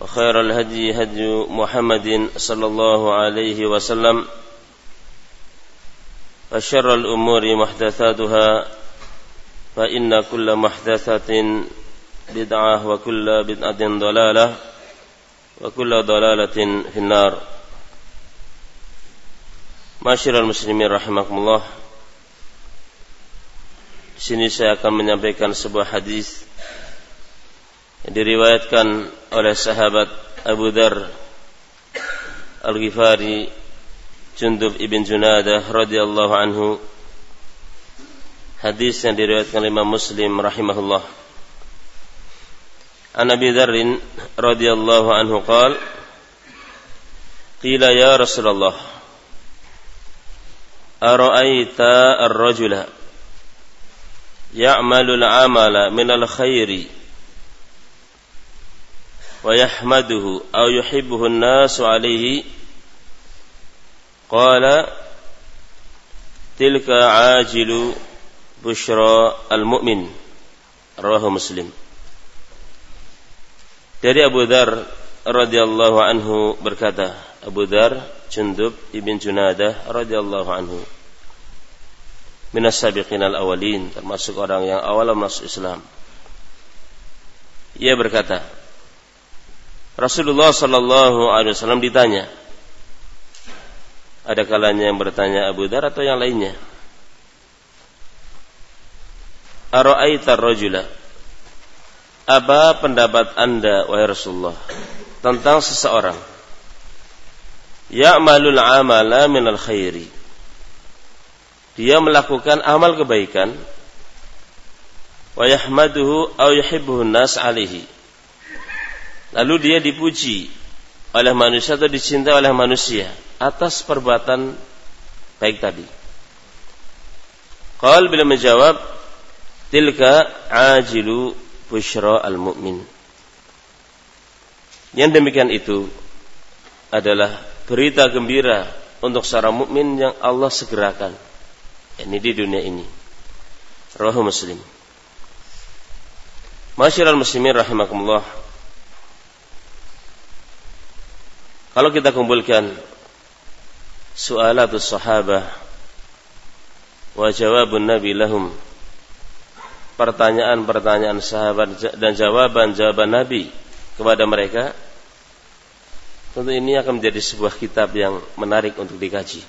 وخير الهدي هدي محمد صلى الله عليه وسلم وشر الأمور محدثاتها فإن كل محدثة بدعة وكل بدعة ضلالة وكل ضلالة في النار. معاشر المسلمين رحمكم الله Di sini saya akan menyampaikan sebuah hadis diriwayatkan oleh sahabat Abu Dar Al-Ghifari Jundub ibn Junadah radhiyallahu anhu. Hadis yang diriwayatkan oleh Imam Muslim rahimahullah. An Abi Dzar radhiyallahu anhu qala Qila ya Rasulullah Ara'aita ar-rajula ya'malu al-amala min al-khairi ويحمده أو يحبه الناس عليه قال تلك عاجل بشرى المؤمن رواه مسلم dari Abu Dhar radhiyallahu anhu berkata Abu Dhar Jundub ibn Junadah radhiyallahu anhu minas sabiqin al awalin termasuk orang yang awal masuk Islam. Ia berkata, Rasulullah Shallallahu Alaihi Wasallam ditanya, ada kalanya yang bertanya Abu Dar atau yang lainnya. Aro'aita rojula Apa pendapat anda wahai Rasulullah Tentang seseorang? Ya'malul amala minal khairi. Dia melakukan amal kebaikan. Wa yahmaduhu aw yuhibbuhu nas alihi lalu dia dipuji oleh manusia atau dicintai oleh manusia atas perbuatan baik tadi Qal bila menjawab tilka ajilu busyra al mu'min yang demikian itu adalah berita gembira untuk seorang mukmin yang Allah segerakan ini di dunia ini. Rawahu Muslim. Masyiral muslimin rahimakumullah. Kalau kita kumpulkan sualatus sahabah wa jawabun nabi lahum pertanyaan-pertanyaan sahabat dan jawaban-jawaban nabi kepada mereka tentu ini akan menjadi sebuah kitab yang menarik untuk dikaji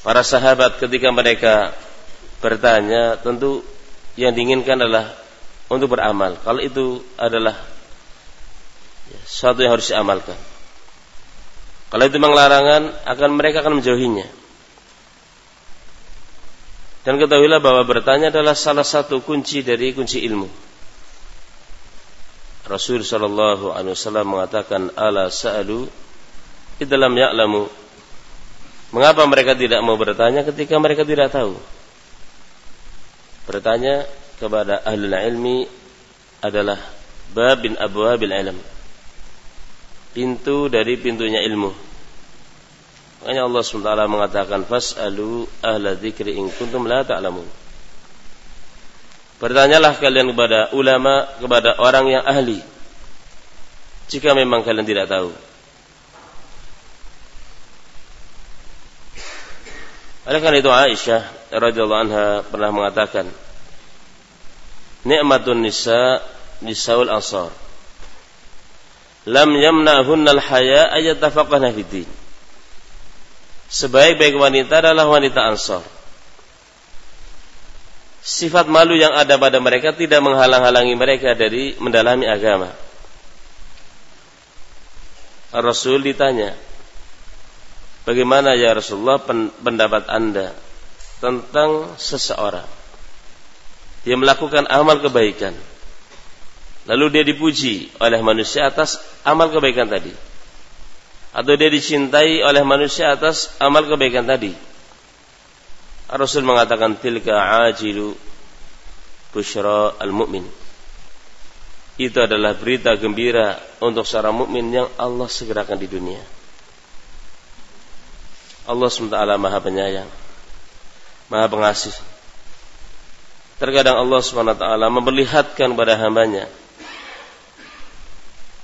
para sahabat ketika mereka bertanya tentu yang diinginkan adalah untuk beramal. Kalau itu adalah sesuatu yang harus diamalkan. Kalau itu memang larangan, akan mereka akan menjauhinya. Dan ketahuilah bahwa bertanya adalah salah satu kunci dari kunci ilmu. Rasul Shallallahu Alaihi Wasallam mengatakan, "Ala sa'alu idalam ya'lamu Mengapa mereka tidak mau bertanya ketika mereka tidak tahu? Bertanya kepada ahli ilmi adalah babin abwabil ilm. Pintu dari pintunya ilmu. Makanya Allah SWT mengatakan fas'alu ahla dzikri in kuntum la ta'lamun. Bertanyalah kalian kepada ulama, kepada orang yang ahli. Jika memang kalian tidak tahu. Oleh karena itu Aisyah radhiyallahu anha pernah mengatakan, "Ni'matun nisa nisaul ansar. Lam yamna'hunnal haya ayatafaqahna fid din." Sebaik-baik wanita adalah wanita ansar. Sifat malu yang ada pada mereka tidak menghalang-halangi mereka dari mendalami agama. Rasul ditanya, Bagaimana ya Rasulullah pendapat anda tentang seseorang dia melakukan amal kebaikan lalu dia dipuji oleh manusia atas amal kebaikan tadi atau dia dicintai oleh manusia atas amal kebaikan tadi. Rasul mengatakan tilka ajilu busyra al-mu'min. Itu adalah berita gembira untuk seorang mukmin yang Allah segerakan di dunia. Allah SWT Maha Penyayang, Maha Pengasih. Terkadang Allah SWT memperlihatkan pada hambanya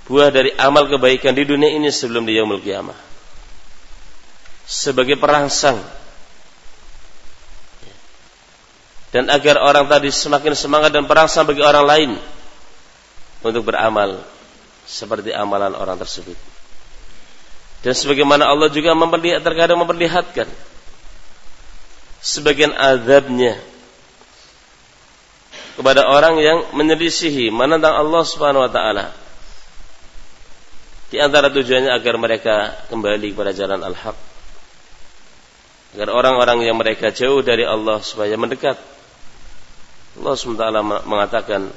buah dari amal kebaikan di dunia ini sebelum di yaumul kiamah. Sebagai perangsang. Dan agar orang tadi semakin semangat dan perangsang bagi orang lain untuk beramal seperti amalan orang tersebut. Dan sebagaimana Allah juga memperlihat, terkadang memperlihatkan sebagian azabnya kepada orang yang menyelisihi menentang Allah Subhanahu wa taala di antara tujuannya agar mereka kembali kepada jalan al-haq. Agar orang-orang yang mereka jauh dari Allah supaya mendekat. Allah SWT mengatakan,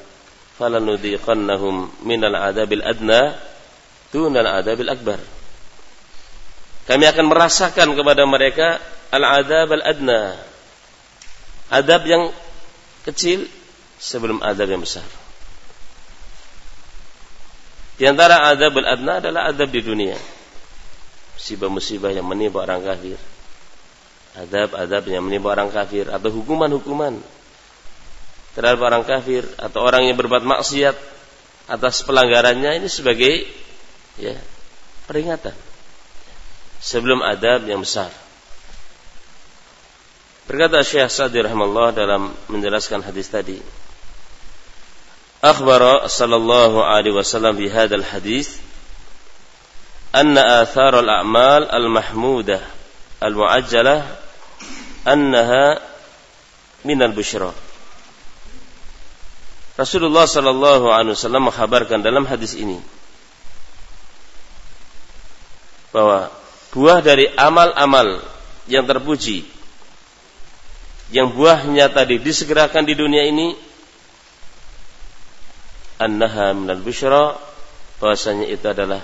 "Falanudhiqannahum minal adabil adna dunal adabil akbar." Kami akan merasakan kepada mereka al-adab al-adna. Adab yang kecil sebelum adab yang besar. Di antara adab adna adalah adab di dunia. Musibah-musibah yang menimpa orang kafir. Adab-adab yang menimpa orang kafir atau hukuman-hukuman terhadap orang kafir atau orang yang berbuat maksiat atas pelanggarannya ini sebagai ya peringatan sebelum adab yang besar. Berkata Syekh Sa'di rahimahullah dalam menjelaskan hadis tadi, أخبر صلى الله عليه وسلم في هذا الحديث أن آثار الأعمال المحمودة المعجلة أنها من البشرى Rasulullah Shallallahu Alaihi Wasallam mengkabarkan dalam hadis ini bahwa buah dari amal-amal yang terpuji, yang buahnya tadi disegerakan di dunia ini annaha minal busyra bahwasanya itu adalah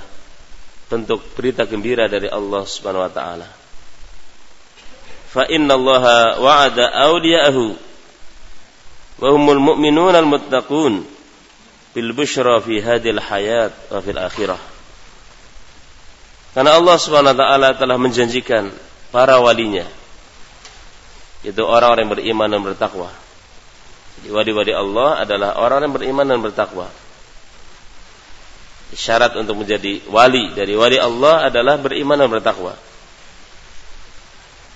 bentuk berita gembira dari Allah Subhanahu wa taala. Fa innallaha wa'ada awliya'ahu. Wa humul mu'minuna al-muttaqun. Bil busyra fi hadhil hayat wa fil akhirah. Karena Allah Subhanahu wa taala telah menjanjikan para walinya. Itu orang-orang yang beriman dan bertakwa wali-wali Allah adalah orang yang beriman dan bertakwa. Syarat untuk menjadi wali dari wali Allah adalah beriman dan bertakwa.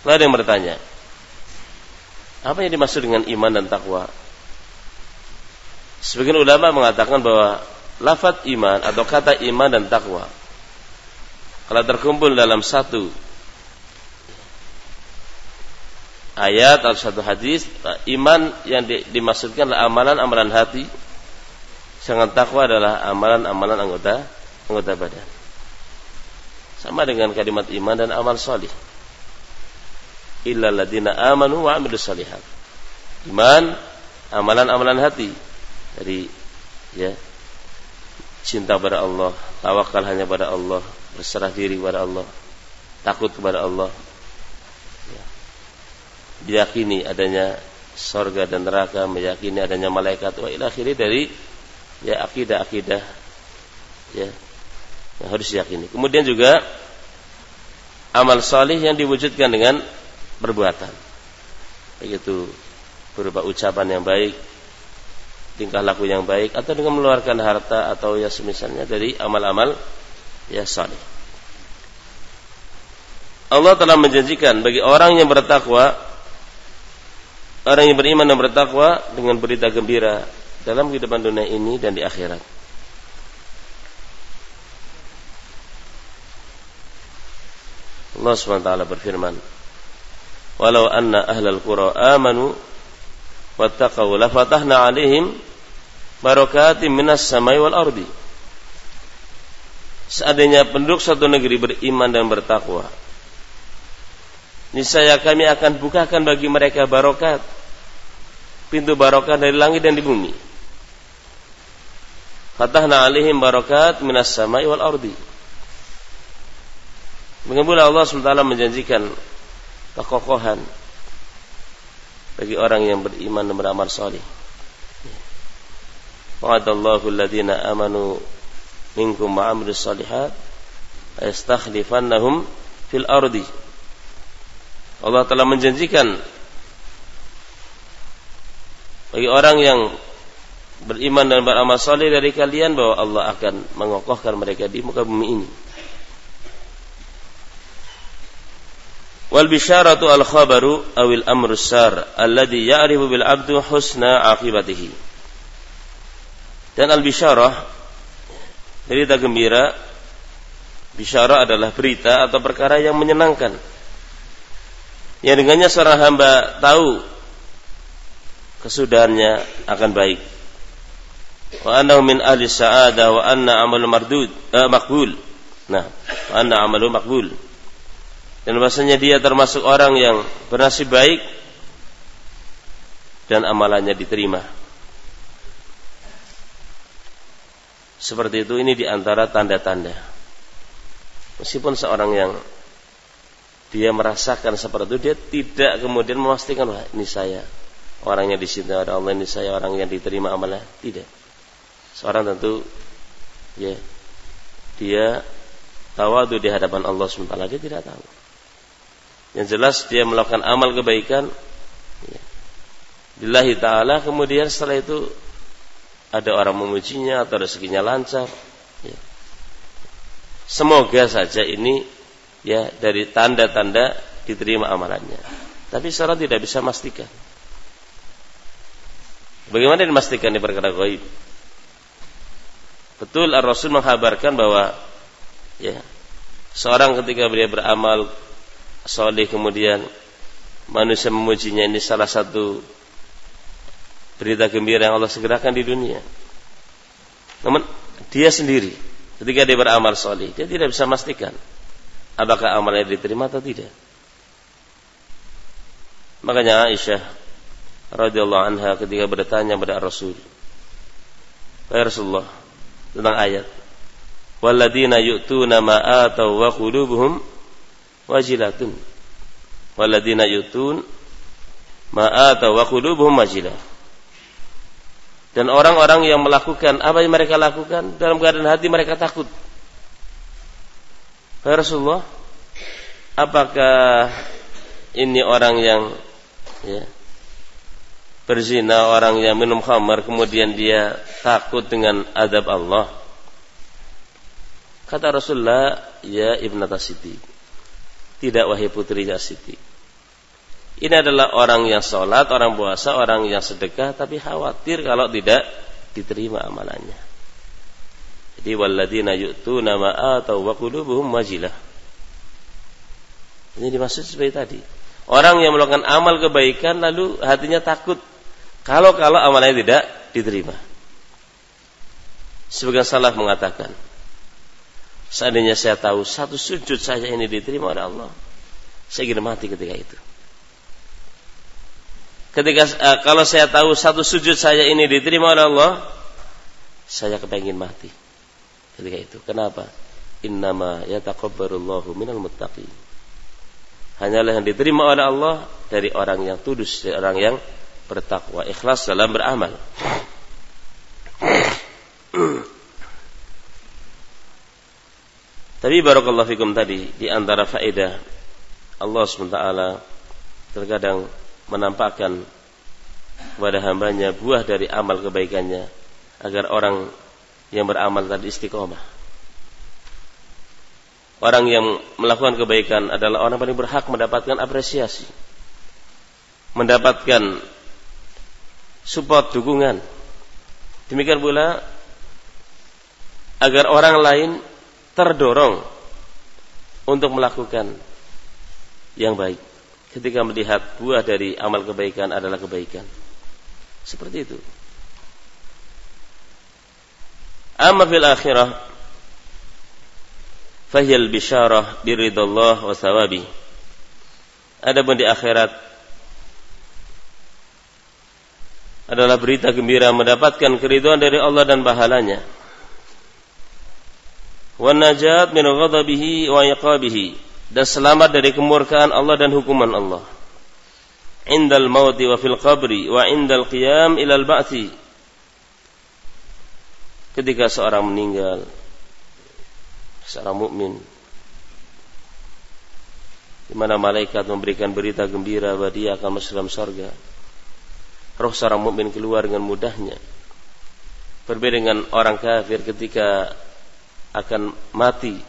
Lalu ada yang bertanya, apa yang dimaksud dengan iman dan takwa? Sebagian ulama mengatakan bahwa lafat iman atau kata iman dan takwa kalau terkumpul dalam satu ayat atau satu hadis iman yang di, dimaksudkan adalah amalan-amalan hati. Sedangkan takwa adalah amalan-amalan anggota anggota badan. Sama dengan kalimat iman dan amal solih illa ladina amanu wa amilus salihat. Iman amalan-amalan hati. Dari ya cinta kepada Allah tawakal hanya pada Allah berserah diri kepada Allah takut kepada Allah diyakini adanya sorga dan neraka, meyakini adanya malaikat, wa ila akhiri dari ya akidah-akidah ya yang harus diyakini. Kemudian juga amal salih yang diwujudkan dengan perbuatan. Begitu berupa ucapan yang baik, tingkah laku yang baik atau dengan mengeluarkan harta atau ya semisalnya dari amal-amal ya salih. Allah telah menjanjikan bagi orang yang bertakwa orang yang beriman dan bertakwa dengan berita gembira dalam kehidupan dunia ini dan di akhirat. Allah SWT berfirman, "Walau anna ahlal qura amanu wattaqau lafatahna 'alaihim barakatim minas samai wal ardi." Seandainya penduduk satu negeri beriman dan bertakwa, niscaya kami akan bukakan bagi mereka barokat pintu barokah dari langit dan di bumi. Fatahna alaihim barokat minas samai wal ardi. Mengembulah Allah SWT menjanjikan kekokohan bagi orang yang beriman dan beramal saleh. Wa'adallahu alladhina amanu minkum ma'amilus salihat ayastakhlifannahum fil ardi. Allah telah menjanjikan bagi orang yang beriman dan beramal saleh dari kalian bahwa Allah akan mengokohkan mereka di muka bumi ini. Wal bisyaratu al khabaru awil amru sar alladhi ya'rifu bil abdu husna akibatihi. Dan al bisyarah berita gembira bisyarah adalah berita atau perkara yang menyenangkan. Yang dengannya seorang hamba tahu kesudahannya akan baik. Wa annahu min ahli sa'adah wa anna amalu mardud eh, makbul. Nah, wa anna amalu makbul. Dan bahasanya dia termasuk orang yang bernasib baik dan amalannya diterima. Seperti itu ini di antara tanda-tanda. Meskipun seorang yang dia merasakan seperti itu, dia tidak kemudian memastikan wah ini saya orangnya di sini ada Allah ini saya orang yang diterima amalnya tidak. Seorang tentu ya dia tawadu di hadapan Allah SWT dia tidak tahu. Yang jelas dia melakukan amal kebaikan ya. Ta'ala kemudian setelah itu ada orang memujinya atau rezekinya lancar ya. semoga saja ini ya dari tanda-tanda diterima amalannya. Tapi seorang tidak bisa memastikan Bagaimana dimastikan di perkara gaib? Betul Ar-Rasul menghabarkan bahwa ya seorang ketika dia beramal soleh kemudian manusia memujinya ini salah satu berita gembira yang Allah segerakan di dunia. Namun dia sendiri ketika dia beramal soleh dia tidak bisa memastikan apakah amalnya diterima atau tidak. Makanya Aisyah radhiyallahu anha ketika bertanya kepada Rasul. Ya Rasulullah tentang ayat. Walladina yu'tuna ma atau wa qulubuhum wajilatun. Walladina yu'tun ma atau wa qulubuhum wajilah. Dan orang-orang yang melakukan apa yang mereka lakukan dalam keadaan hati mereka takut. Ya Rasulullah, apakah ini orang yang ya, berzina, orang yang minum khamar, kemudian dia takut dengan adab Allah. Kata Rasulullah, ya Ibn Siti. Tidak wahai putri Siti. Ini adalah orang yang sholat, orang puasa, orang yang sedekah, tapi khawatir kalau tidak diterima amalannya. Jadi walladina yu'tuna ma atau wa qulubuhum wajilah. Ini dimaksud seperti tadi. Orang yang melakukan amal kebaikan lalu hatinya takut kalau kalau amalnya tidak diterima. Sebagian salaf mengatakan, seandainya saya tahu satu sujud saja ini diterima oleh Allah, saya ingin mati ketika itu. Ketika uh, kalau saya tahu satu sujud saya ini diterima oleh Allah, saya kepengen mati ketika itu. Kenapa? Innama yataqabbalullahu minal muttaqin. Hanyalah yang diterima oleh Allah dari orang yang dari orang yang bertakwa, ikhlas dalam beramal. Tapi barakallahu fikum tadi di antara faedah Allah SWT terkadang menampakkan kepada hambanya buah dari amal kebaikannya agar orang yang beramal tadi istiqomah. Orang yang melakukan kebaikan adalah orang paling berhak mendapatkan apresiasi. Mendapatkan support, dukungan. Demikian pula agar orang lain terdorong untuk melakukan yang baik ketika melihat buah dari amal kebaikan adalah kebaikan. Seperti itu. Amma fil akhirah fahiyal bisyarah biridallah wa sawabi. Adapun di akhirat adalah berita gembira mendapatkan keridhaan dari Allah dan pahalanya. Wa najat min ghadabihi wa iqabihi. Dan selamat dari kemurkaan Allah dan hukuman Allah. Indal mauti wa fil qabri wa indal qiyam ilal ba'thi. Ketika seorang meninggal seorang mukmin di mana malaikat memberikan berita gembira bahwa dia akan masuk dalam surga roh seorang mukmin keluar dengan mudahnya berbeda dengan orang kafir ketika akan mati.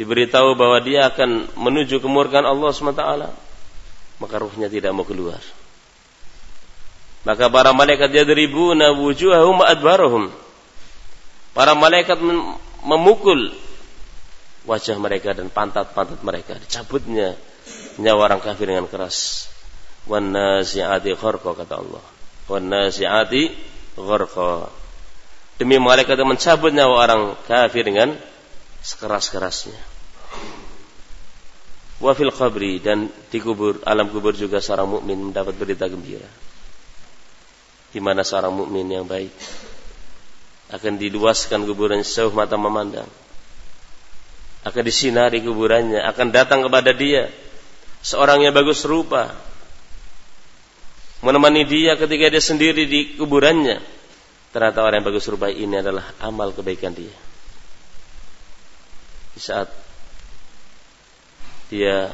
Diberitahu bahwa dia akan menuju kemurkaan Allah SWT, maka ruhnya tidak mau keluar. Maka para malaikat yadribuna wujuhahum adbarahum. Para malaikat memukul wajah mereka dan pantat-pantat mereka. Dicabutnya nyawa orang kafir dengan keras. Wan nasi'ati kharqa kata Allah. Wan nasi'ati gharqa demi malaikat yang mencabut nyawa orang kafir dengan sekeras-kerasnya. Wafil qabri dan di kubur alam kubur juga seorang mukmin mendapat berita gembira. Di mana seorang mukmin yang baik akan diluaskan kuburannya sejauh mata memandang. Akan disinari kuburannya, akan datang kepada dia seorang yang bagus rupa menemani dia ketika dia sendiri di kuburannya ternyata orang yang bagus rupa ini adalah amal kebaikan dia. Di saat dia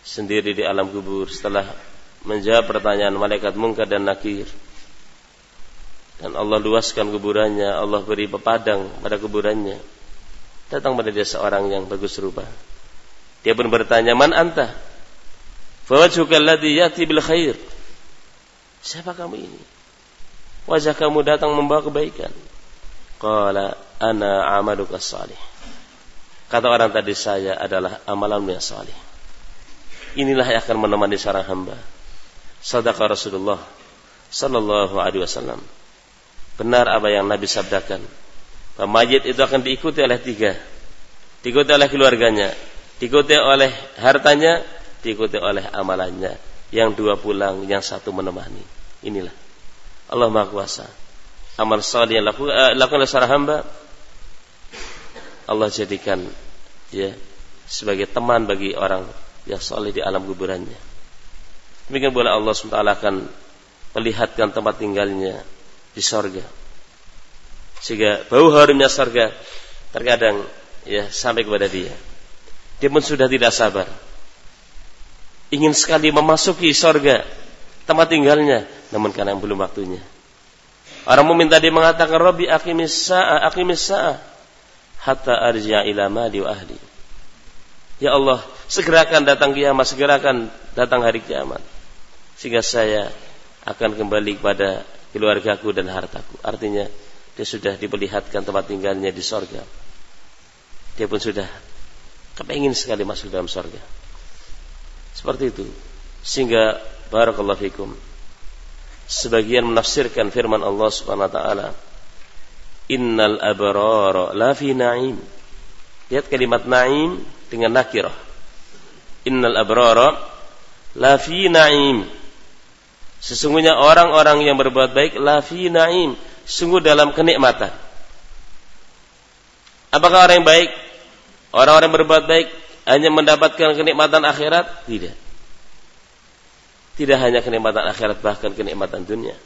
sendiri di alam kubur setelah menjawab pertanyaan malaikat mungkar dan nakir dan Allah luaskan kuburannya, Allah beri pepadang pada kuburannya. Datang pada dia seorang yang bagus rupa. Dia pun bertanya, "Man anta?" Fawajhuka alladhi yati bil khair. Siapa kamu ini? wajah kamu datang membawa kebaikan. Qala ana amaluka salih. Kata orang tadi saya adalah amalan yang salih. Inilah yang akan menemani seorang hamba. Sadaqah Rasulullah sallallahu alaihi wasallam. Benar apa yang Nabi sabdakan. Mayit itu akan diikuti oleh tiga. Diikuti oleh keluarganya. Diikuti oleh hartanya. Diikuti oleh amalannya. Yang dua pulang, yang satu menemani. Inilah Allah Maha Kuasa. Amal saleh yang laku, uh, lakukan oleh seorang hamba Allah jadikan ya sebagai teman bagi orang yang saleh di alam kuburannya. Demikian boleh Allah SWT akan melihatkan tempat tinggalnya di sorga. Sehingga bau harumnya sorga terkadang ya sampai kepada dia. Dia pun sudah tidak sabar. Ingin sekali memasuki sorga tempat tinggalnya, namun karena belum waktunya. Orang mukmin tadi mengatakan, "Rabbi aqimis sa'a, aqimis sa'a hatta arji'a ila wa ahli." Ya Allah, segerakan datang kiamat, segerakan datang hari kiamat. Sehingga saya akan kembali kepada keluargaku dan hartaku. Artinya, dia sudah diperlihatkan tempat tinggalnya di sorga. Dia pun sudah kepingin sekali masuk dalam sorga. Seperti itu. Sehingga Barakallahu fikum. Sebagian menafsirkan firman Allah Subhanahu wa taala, "Innal abrara la fi na'im." Lihat kalimat na'im dengan nakirah. Innal abrara la fi na'im. Sesungguhnya orang-orang yang berbuat baik la fi na'im, sungguh dalam kenikmatan. Apakah orang yang baik? Orang-orang berbuat baik hanya mendapatkan kenikmatan akhirat? Tidak. Tidak hanya kenikmatan akhirat bahkan kenikmatan dunia.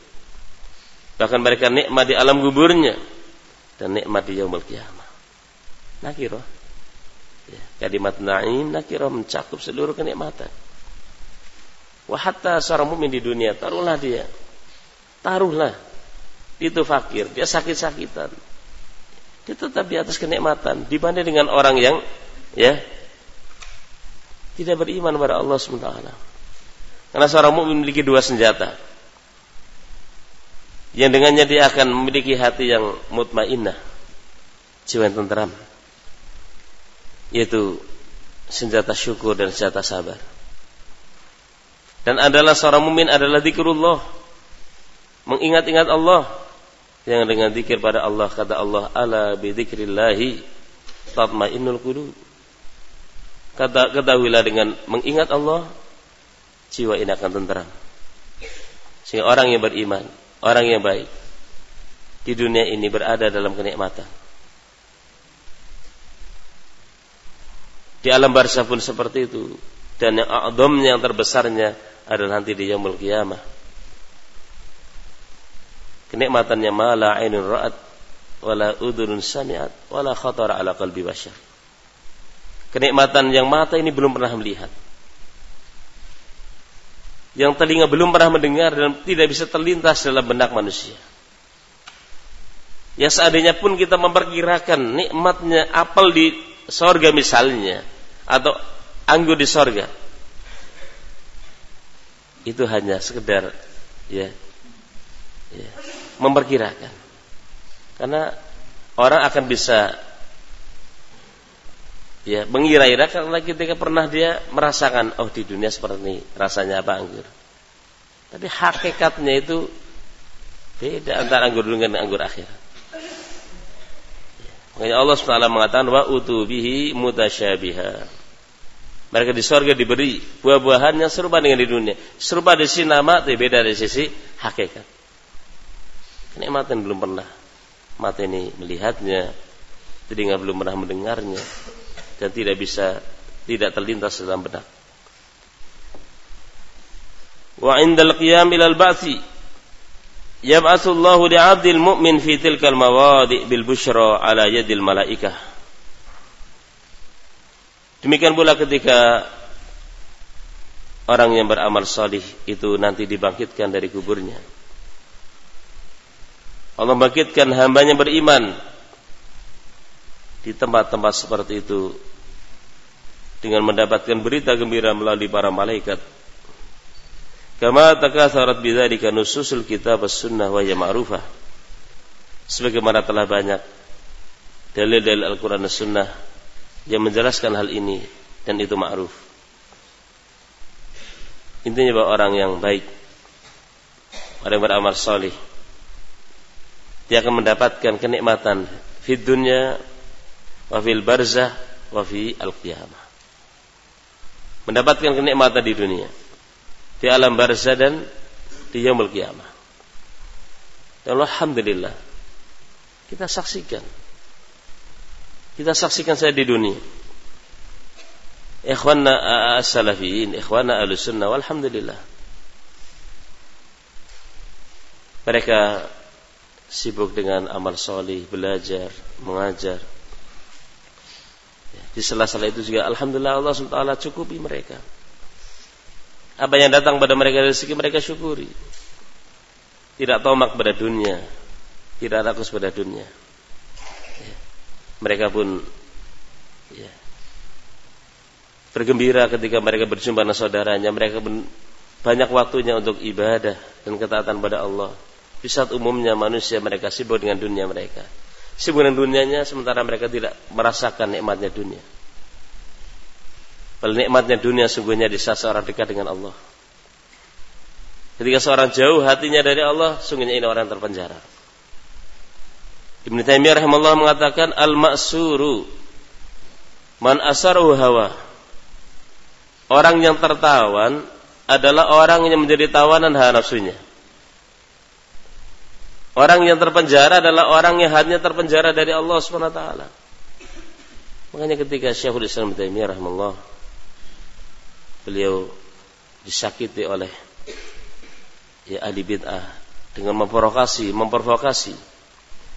Bahkan mereka nikmat di alam kuburnya dan nikmat di yaumul kiamah. Nakirah. Ya, kalimat na'im nakirah mencakup seluruh kenikmatan. Wah hatta seorang mukmin di dunia, taruhlah dia. Taruhlah. Itu fakir, dia sakit-sakitan. Dia tetap di atas kenikmatan dibanding dengan orang yang ya tidak beriman kepada Allah SWT. Karena seorang mukmin memiliki dua senjata. Yang dengannya dia akan memiliki hati yang mutmainnah, jiwa yang tenteram. Yaitu senjata syukur dan senjata sabar. Dan adalah seorang mukmin adalah zikrullah. Mengingat-ingat Allah. Yang dengan zikir pada Allah kata Allah ala bi dzikrillahi tatmainnul qulub. Kata ketahuilah dengan mengingat Allah jiwa ini akan tenteram. Sehingga orang yang beriman, orang yang baik di dunia ini berada dalam kenikmatan. Di alam barzah pun seperti itu. Dan yang a'domnya yang terbesarnya adalah nanti di yaumul qiyamah. Kenikmatannya mala ainun ra'at wala udhunun sami'at wala khatara ala qalbi bashar. Kenikmatan yang mata ini belum pernah melihat. Yang telinga belum pernah mendengar dan tidak bisa terlintas dalam benak manusia. Ya seadanya pun kita memperkirakan nikmatnya apel di sorga misalnya atau anggur di sorga itu hanya sekedar ya, ya memperkirakan karena orang akan bisa ya mengira-ira karena ketika pernah dia merasakan oh di dunia seperti ini rasanya apa anggur tapi hakikatnya itu beda antara anggur dengan anggur akhir makanya Allah SWT mengatakan wa utubihi mutasyabiha mereka di sorga diberi buah-buahan yang serupa dengan di dunia. Serupa di sisi nama, tapi beda dari sisi hakikat. Kenikmatan belum pernah mata ini melihatnya, telinga belum pernah mendengarnya, dan tidak bisa tidak terlintas dalam benak. Wa indal qiyam ilal ba'thi yab'atsu Allahu li'abdil mu'min fi tilkal mawadi' bil bushra ala yadil malaikah Demikian pula ketika orang yang beramal salih itu nanti dibangkitkan dari kuburnya. Allah bangkitkan hambanya beriman di tempat-tempat seperti itu dengan mendapatkan berita gembira melalui para malaikat. Kama takatharat bidzalika nususul kitab as-sunnah wa ma'rufah. Sebagaimana telah banyak dalil-dalil Al-Qur'an dan Sunnah yang menjelaskan hal ini dan itu ma'ruf. Intinya bahwa orang yang baik, orang yang beramal soleh, dia akan mendapatkan kenikmatan di dunia, wa fil barzah, wa fi al-qiyamah. Mendapatkan kenikmatan di dunia, di alam barzah dan di yaumul qiyamah. Dan Alhamdulillah, kita saksikan kita saksikan saya di dunia. Ikhwanna as-salafiyin, ikhwanna al-sunnah, walhamdulillah. Mereka sibuk dengan amal solih, belajar, mengajar. Di sela-sela itu juga Alhamdulillah Allah SWT cukupi mereka. Apa yang datang pada mereka dari segi mereka syukuri. Tidak tomak pada dunia. Tidak rakus pada dunia mereka pun ya, bergembira ketika mereka berjumpa dengan saudaranya. Mereka pun banyak waktunya untuk ibadah dan ketaatan pada Allah. Di saat umumnya manusia mereka sibuk dengan dunia mereka. Sibuk dengan dunianya sementara mereka tidak merasakan nikmatnya dunia. Padahal nikmatnya dunia sungguhnya di saat seorang dekat dengan Allah. Ketika seorang jauh hatinya dari Allah, sungguhnya ini orang terpenjara. Ibn Taimiyah rahimahullah mengatakan al-ma'suru man asaru hawa. Orang yang tertawan adalah orang yang menjadi tawanan hawa nafsunya. Orang yang terpenjara adalah orang yang hanya terpenjara dari Allah SWT. Makanya ketika Syekhul Islam Taimiyah rahimahullah beliau disakiti oleh ya ahli bid'ah dengan memprovokasi, memprovokasi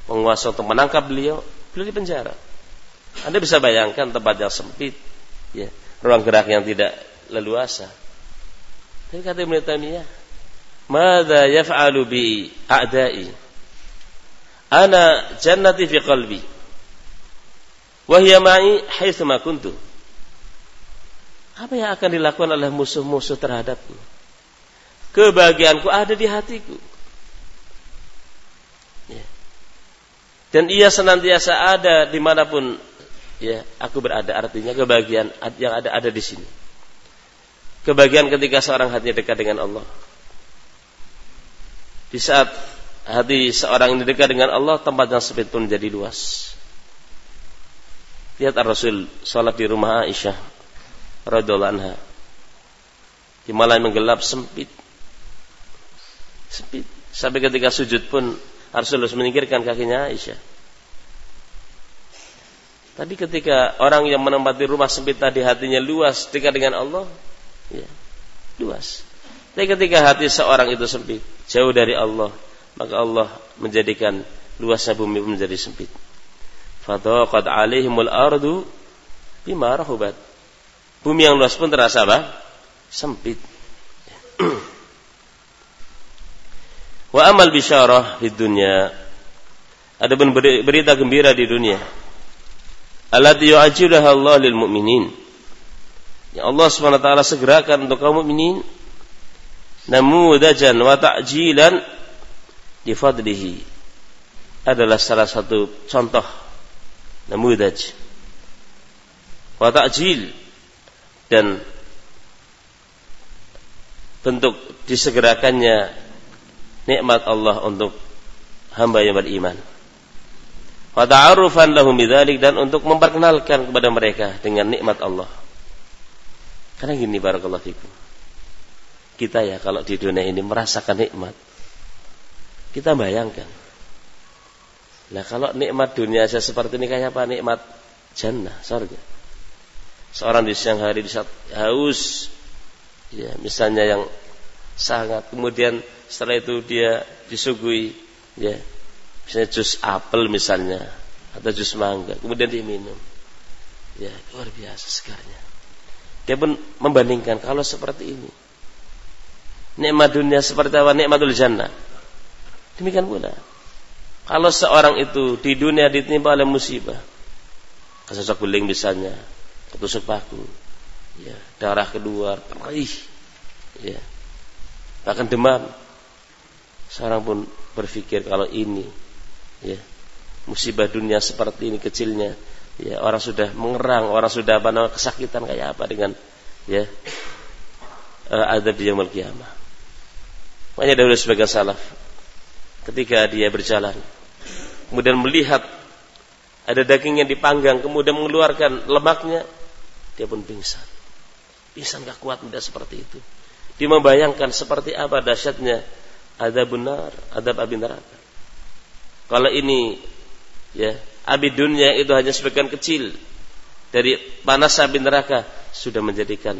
penguasa untuk menangkap beliau, beliau di penjara. Anda bisa bayangkan tempat yang sempit, ya, ruang gerak yang tidak leluasa. Tapi kata Ibnu Taimiyah, "Mada yaf'alu bi a'da'i? Ana jannati fi qalbi. Wa hiya ma'i haitsu ma kuntu." Apa yang akan dilakukan oleh musuh-musuh terhadapku? Kebahagiaanku ada di hatiku. Ya. Dan ia senantiasa ada di mana pun ya aku berada. Artinya kebahagiaan yang ada ada di sini. Kebahagiaan ketika seorang hatinya dekat dengan Allah. Di saat hati seorang ini dekat dengan Allah, tempat yang sempit pun menjadi luas. Lihat Rasul salat di rumah Aisyah radhiyallahu anha. Di malam menggelap sempit sempit. Sampai ketika sujud pun Rasulullah menyingkirkan kakinya Aisyah. Tapi ketika orang yang menempati rumah sempit tadi hatinya luas dekat dengan Allah, ya, luas. Tapi ketika hati seorang itu sempit, jauh dari Allah, maka Allah menjadikan luasnya bumi menjadi sempit. Fadaqat alaihimul ardu bima rahubat. Bumi yang luas pun terasa apa? Sempit. Wa amal bisyarah di dunia. Ada pun berita gembira di dunia. Allati yu'ajjilaha Allah lil mu'minin. Ya Allah SWT segerakan untuk kaum mukminin namudajan wa ta'jilan di fadlihi adalah salah satu contoh namudaj wa ta'jil dan bentuk disegerakannya nikmat Allah untuk hamba yang beriman. Wa ta'arufan lahum bidzalik dan untuk memperkenalkan kepada mereka dengan nikmat Allah. Karena gini barakallahu fikum. Kita ya kalau di dunia ini merasakan nikmat. Kita bayangkan. Nah kalau nikmat dunia saya seperti ini kayak apa? Nikmat jannah, surga. Seorang di siang hari di saat haus, ya misalnya yang sangat kemudian setelah itu dia disuguhi ya misalnya jus apel misalnya atau jus mangga kemudian diminum ya luar biasa segarnya dia pun membandingkan kalau seperti ini nikmat dunia seperti apa nikmatul jannah demikian pula. Kalau seorang itu di dunia ditimpa oleh musibah kesosok guling misalnya ketusuk paku ya darah keluar perih ya bahkan demam. Seorang pun berpikir kalau ini ya musibah dunia seperti ini kecilnya ya orang sudah mengerang orang sudah apa namanya kesakitan kayak apa dengan ya uh, adab di yaumul kiamah. Makanya dahulu sebagai salaf ketika dia berjalan kemudian melihat ada daging yang dipanggang kemudian mengeluarkan lemaknya dia pun pingsan pingsan gak kuat mudah seperti itu dia membayangkan seperti apa dahsyatnya ada benar, ada api neraka. Kalau ini ya, api dunia itu hanya sebagian kecil dari panas api neraka sudah menjadikan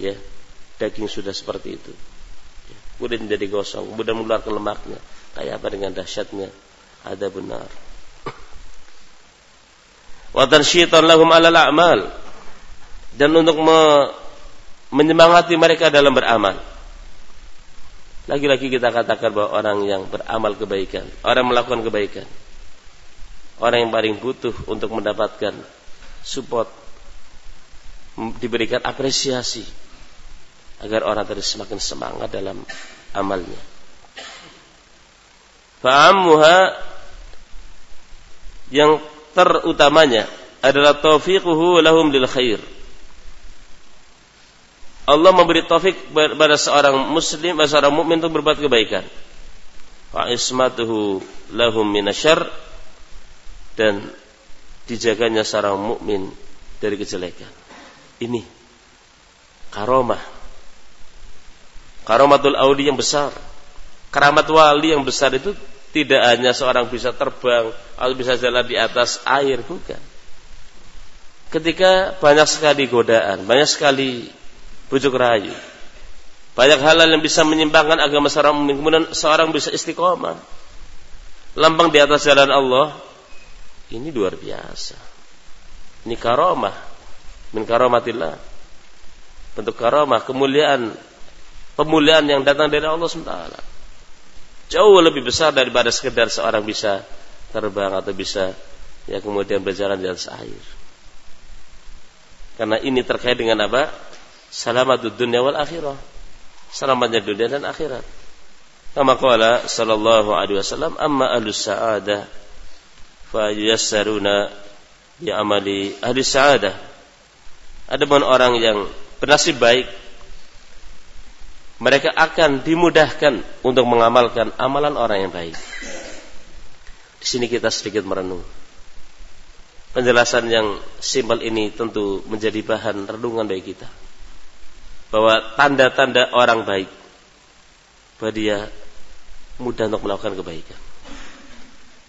ya daging sudah seperti itu. Ya, kemudian menjadi gosong, kemudian mengeluarkan lemaknya. Kayak apa dengan dahsyatnya ada benar. Wa tansyitan lahum alal a'mal. Dan untuk me menyemangati mereka dalam beramal. Lagi-lagi kita katakan bahwa orang yang beramal kebaikan, orang melakukan kebaikan, orang yang paling butuh untuk mendapatkan support, diberikan apresiasi agar orang terus semakin semangat dalam amalnya. Fa'amuha yang terutamanya adalah taufiquhu lahum lil khair Allah memberi taufik kepada seorang muslim, pada seorang mukmin untuk berbuat kebaikan. Wa ismatuhu lahum minasyar dan dijaganya seorang mukmin dari kejelekan. Ini karomah. Karomatul auli yang besar. Keramat wali yang besar itu tidak hanya seorang bisa terbang atau bisa jalan di atas air, bukan. Ketika banyak sekali godaan, banyak sekali bujuk rayu. Banyak hal yang bisa menyimpangkan agama seorang mukmin. Kemudian seorang bisa istiqomah. lambang di atas jalan Allah, ini luar biasa. Ini karomah min karomatillah. Bentuk karomah, kemuliaan, pemuliaan yang datang dari Allah SWT. Jauh lebih besar daripada sekedar seorang bisa terbang atau bisa ya kemudian berjalan di atas air. Karena ini terkait dengan apa? Salamatud dunia wal akhirah. Selamatnya dunia dan akhirat. Kama qala sallallahu alaihi wasallam amma ahlus sa'adah fa yuyassaruna bi amali ahli sa'adah. Ada pun orang yang bernasib baik mereka akan dimudahkan untuk mengamalkan amalan orang yang baik. Di sini kita sedikit merenung. Penjelasan yang simpel ini tentu menjadi bahan renungan bagi kita. Bahwa tanda-tanda orang baik bahwa dia mudah untuk melakukan kebaikan.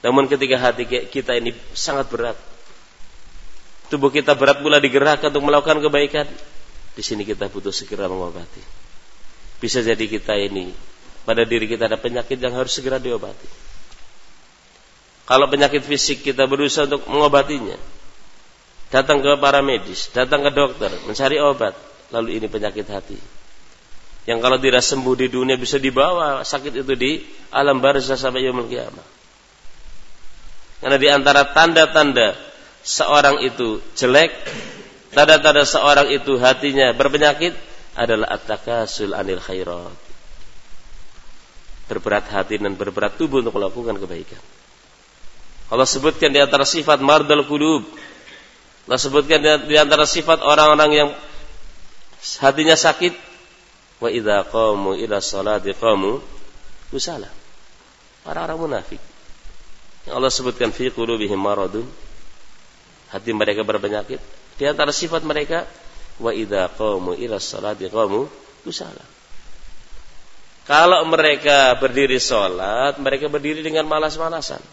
Namun ketika hati kita ini sangat berat, tubuh kita berat pula digerakkan untuk melakukan kebaikan, di sini kita butuh segera mengobati. Bisa jadi kita ini pada diri kita ada penyakit yang harus segera diobati. Kalau penyakit fisik kita berusaha untuk mengobatinya, datang ke para medis, datang ke dokter, mencari obat, lalu ini penyakit hati yang kalau tidak sembuh di dunia bisa dibawa sakit itu di alam barzah sampai yaumul kiamah. Karena di antara tanda-tanda seorang itu jelek, tanda-tanda seorang itu hatinya berpenyakit adalah at-takasul anil khairat. Berberat hati dan berberat tubuh untuk melakukan kebaikan. Allah sebutkan di antara sifat mardal qulub. Allah sebutkan di antara sifat orang-orang yang hatinya sakit wa idza qamu ila salati qamu kusala. Orang-orang munafik. Yang Allah sebutkan fi qulubihim maradun. Hati mereka berpenyakit. Di antara sifat mereka wa idza qamu ila salati qamu kusala. Kalau mereka berdiri sholat, mereka berdiri dengan malas-malasan.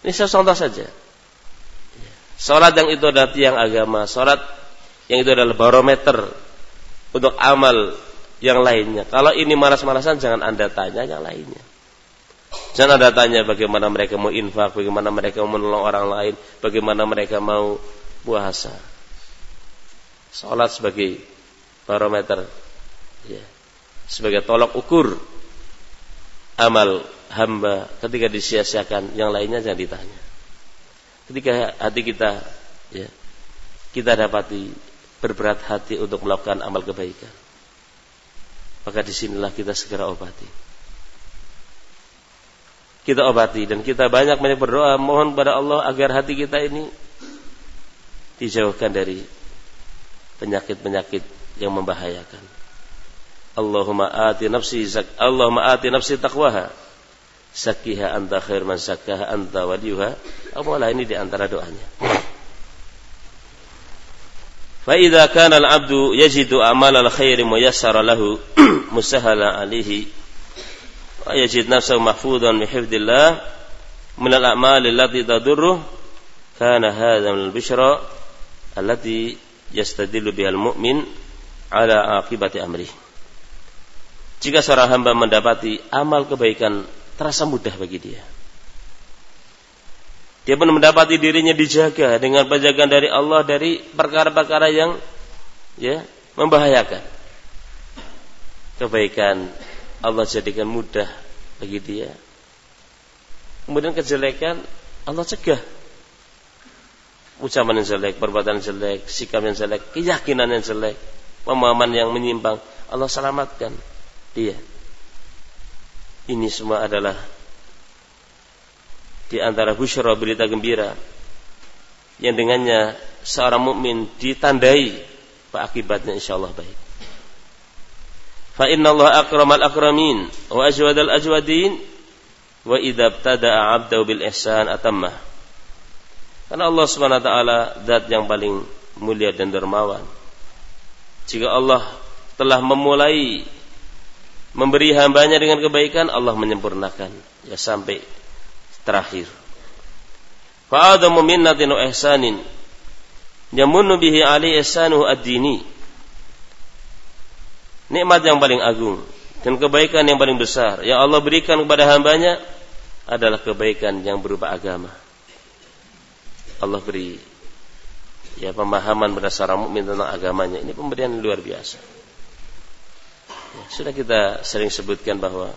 Ini saya contoh saja. Sholat yang itu adalah tiang agama. Sholat yang itu adalah barometer untuk amal yang lainnya. Kalau ini malas-malasan jangan Anda tanya yang lainnya. Jangan Anda tanya bagaimana mereka mau infak, bagaimana mereka mau menolong orang lain, bagaimana mereka mau puasa. Salat sebagai barometer ya, sebagai tolok ukur amal hamba ketika disia-siakan yang lainnya jangan ditanya. Ketika hati kita ya, kita dapati berberat hati untuk melakukan amal kebaikan maka di sinilah kita segera obati. Kita obati dan kita banyak banyak berdoa mohon pada Allah agar hati kita ini dijauhkan dari penyakit-penyakit yang membahayakan. Allahumma ati nafsi zak Allahumma ati nafsi taqwaha. Sakiha anta khair man sakaha anta waliyuha. Apalah ini di antara doanya. Fa idza kana al abdu yajidu amal al khair muyassara lahu musahala alihi wa yajid nafsahu mahfudan min hifdillah min al a'mal allati tadurru kana hadha al bishra allati yastadilu bihal mu'min ala akibati amri. Jika seorang hamba mendapati amal kebaikan terasa mudah bagi dia. Dia pun mendapati dirinya dijaga dengan penjagaan dari Allah dari perkara-perkara yang ya membahayakan. Kebaikan Allah jadikan mudah bagi dia. Kemudian kejelekan Allah cegah Ucapan yang jelek, perbuatan yang jelek, sikap yang jelek, keyakinan yang jelek, pemahaman yang menyimpang, Allah selamatkan dia. Ini semua adalah di antara busyra berita gembira yang dengannya seorang mukmin ditandai pak akibatnya insyaallah baik. Fa inna Allah akramal akramin wa ajwadal ajwadin wa idza ibtada'a 'abdahu bil ihsan atammah. Karena Allah Subhanahu wa taala zat yang paling mulia dan dermawan. Jika Allah telah memulai memberi hambanya dengan kebaikan, Allah menyempurnakan ya sampai terakhir. Fa'adamu minnatin wa ihsanin yamunnu bihi ali ihsanuhu ad-dini. Nikmat yang paling agung dan kebaikan yang paling besar yang Allah berikan kepada hambanya adalah kebaikan yang berupa agama. Allah beri ya pemahaman seorang mukmin tentang agamanya. Ini pemberian luar biasa. Ya, sudah kita sering sebutkan bahwa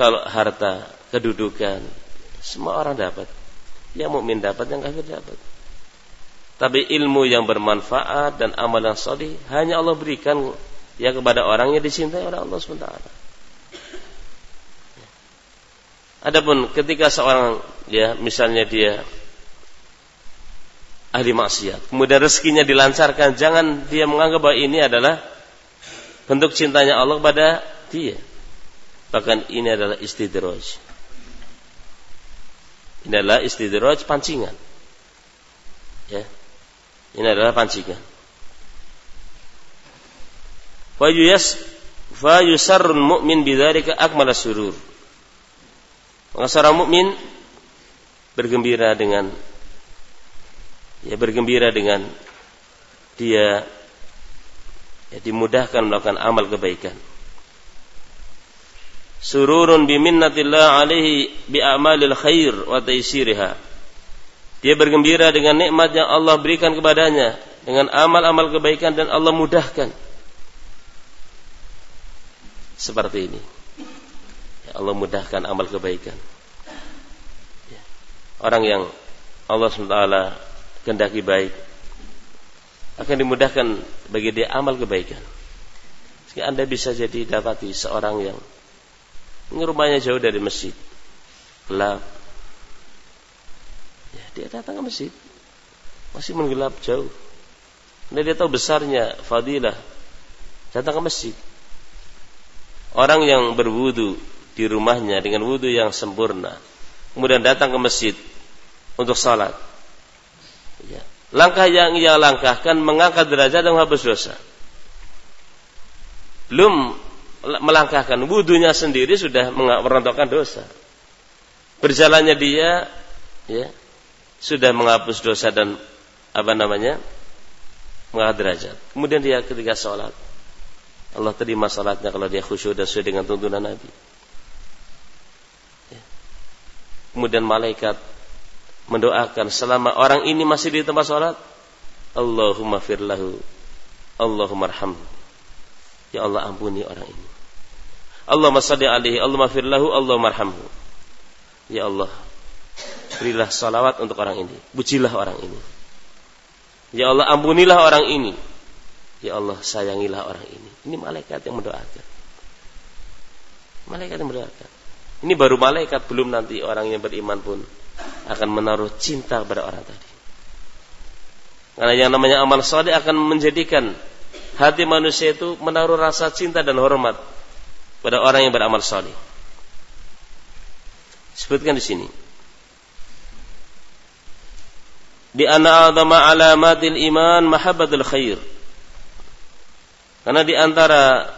kalau harta, kedudukan, semua orang dapat. Yang mukmin dapat, yang kafir dapat. Tapi ilmu yang bermanfaat dan amal yang solih hanya Allah berikan ya kepada orang yang dicintai oleh Allah SWT. Adapun ketika seorang ya misalnya dia ahli maksiat, kemudian rezekinya dilancarkan, jangan dia menganggap bahwa ini adalah bentuk cintanya Allah kepada dia. Bahkan ini adalah istidraj. Ini adalah istidraj pancingan. Ya. Ini adalah pancingan. Fayuyas fayusarrun mu'min bidzalika akmala surur. Maka seorang mukmin bergembira dengan ya bergembira dengan dia ya, dimudahkan melakukan amal kebaikan. Sururun biminnatillah alaihi bi amalil khair wa taysiriha. Dia bergembira dengan nikmat yang Allah berikan kepadanya dengan amal-amal kebaikan dan Allah mudahkan. Seperti ini. Ya Allah mudahkan amal kebaikan. Orang yang Allah SWT kendaki baik akan dimudahkan bagi dia amal kebaikan. Sehingga Anda bisa jadi dapati seorang yang rumahnya jauh dari masjid. Gelap, Ya, dia datang ke masjid. Masih menggelap jauh. Dan dia tahu besarnya fadilah. Datang ke masjid. Orang yang berwudu di rumahnya dengan wudu yang sempurna. Kemudian datang ke masjid untuk salat. Ya. Langkah yang ia langkahkan mengangkat derajat dan menghapus dosa. Belum melangkahkan wudunya sendiri sudah merontokkan dosa. Berjalannya dia ya sudah menghapus dosa dan apa namanya mengangkat derajat. Kemudian dia ketika sholat Allah terima sholatnya kalau dia khusyuk dan sesuai dengan tuntunan Nabi. Ya. Kemudian malaikat mendoakan selama orang ini masih di tempat sholat Allahumma firlahu Allahumma arhamhu Ya Allah ampuni orang ini Allahumma salli alaihi Allahumma firlahu Allahumma arhamhu Ya Allah berilah salawat untuk orang ini. Pujilah orang ini. Ya Allah ampunilah orang ini. Ya Allah sayangilah orang ini. Ini malaikat yang mendoakan. Malaikat yang mendoakan. Ini baru malaikat belum nanti orang yang beriman pun akan menaruh cinta kepada orang tadi. Karena yang namanya amal saleh akan menjadikan hati manusia itu menaruh rasa cinta dan hormat pada orang yang beramal saleh. Sebutkan di sini di anna adama alamatil iman mahabbatul khair. Karena di antara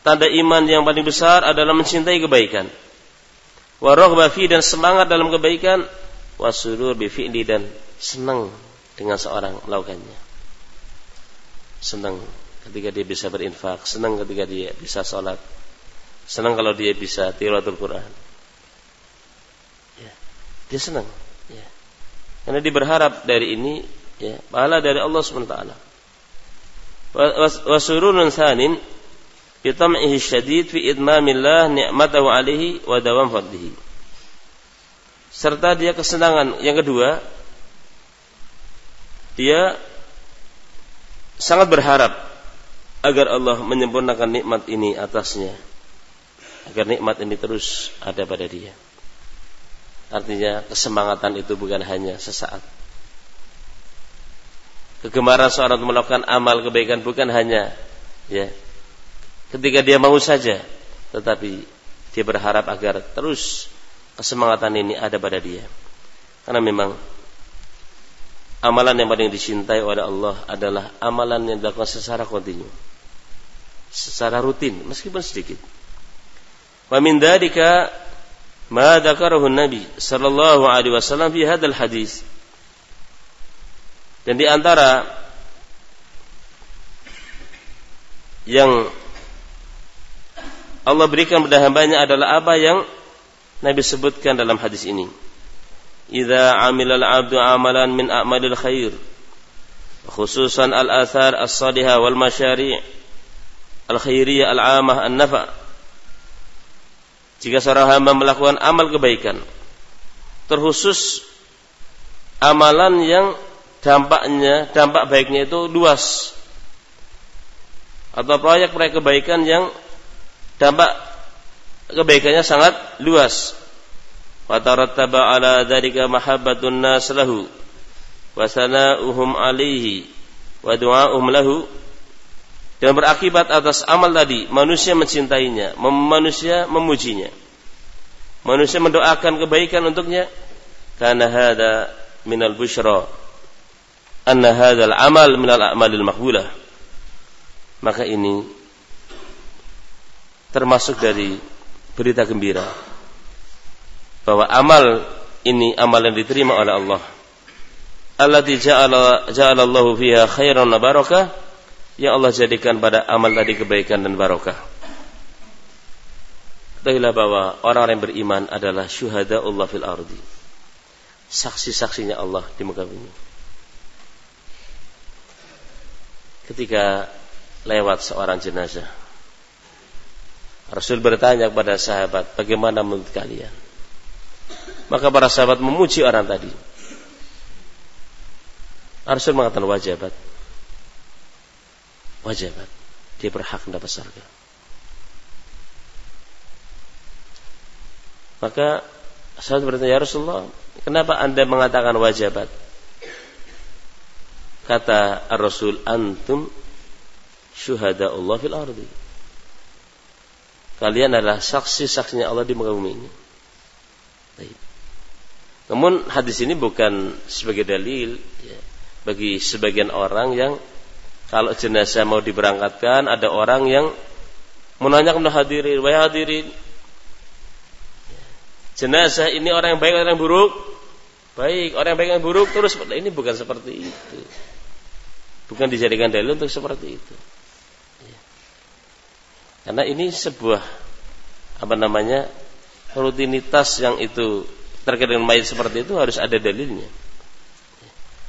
tanda iman yang paling besar adalah mencintai kebaikan. Wa fi dan semangat dalam kebaikan, wasurur bi fi'li dan senang dengan seorang melakukannya. Senang ketika dia bisa berinfak, senang ketika dia bisa sholat, senang kalau dia bisa tilawatul Quran. Ya, dia senang. Karena dia berharap dari ini ya, pahala dari Allah SWT. Wasurunun sanin bitam'ihi syadid fi idmamillah ni'matahu alaihi wa dawam fadlihi. Serta dia kesenangan yang kedua dia sangat berharap agar Allah menyempurnakan nikmat ini atasnya agar nikmat ini terus ada pada dia. Artinya kesemangatan itu bukan hanya sesaat. Kegemaran seorang untuk melakukan amal kebaikan bukan hanya ya ketika dia mau saja, tetapi dia berharap agar terus kesemangatan ini ada pada dia. Karena memang amalan yang paling dicintai oleh Allah adalah amalan yang dilakukan secara kontinu. Secara rutin, meskipun sedikit. Wa min dzalika ma dzakarahu Nabi sallallahu alaihi wasallam fi hadal hadis. Dan di antara yang Allah berikan pada hambanya adalah apa yang Nabi sebutkan dalam hadis ini. Idza amila al-'abdu amalan min a'malil khair, khususan al-athar as-salihah wal masyari' al-khairiyah al-'amah an-nafa' jika seorang hamba melakukan amal kebaikan terkhusus amalan yang dampaknya dampak baiknya itu luas atau proyek-proyek kebaikan yang dampak kebaikannya sangat luas. Fatarattaba ala dzalika mahabbatun nas lahu wa sana'uhum alaihi wa du'a'uhum lahu. Dan berakibat atas amal tadi manusia mencintainya manusia memujinya. Manusia mendoakan kebaikan untuknya. Karena hada minal bushra anna hadzal amal minal a'malil maqbulah. Maka ini termasuk dari berita gembira bahwa amal ini amal yang diterima oleh Allah allati ja'ala ja'alallahu fiha khairan barakah yang Allah jadikan pada amal tadi kebaikan dan barokah. Ketahuilah bahwa orang-orang yang beriman adalah syuhada Allah fil ardi. Saksi-saksinya Allah di muka bumi. Ketika lewat seorang jenazah. Rasul bertanya kepada sahabat, bagaimana menurut kalian? Maka para sahabat memuji orang tadi. Rasul mengatakan wajabat. Wajibat dia berhak mendapat surga. Maka sahabat bertanya ya Rasulullah kenapa anda mengatakan wajibat kata Rasul antum syuhada Allah fil ardi kalian adalah saksi-saksinya Allah di muka bumi ini Baik. namun hadis ini bukan sebagai dalil ya, bagi sebagian orang yang kalau jenazah mau diberangkatkan ada orang yang menanyakan hadirin, wahai hadirin, jenazah ini orang yang baik orang yang buruk? Baik, orang yang baik yang buruk terus ini bukan seperti itu. Bukan dijadikan dalil untuk seperti itu. Karena ini sebuah apa namanya rutinitas yang itu terkait dengan mayat seperti itu harus ada dalilnya.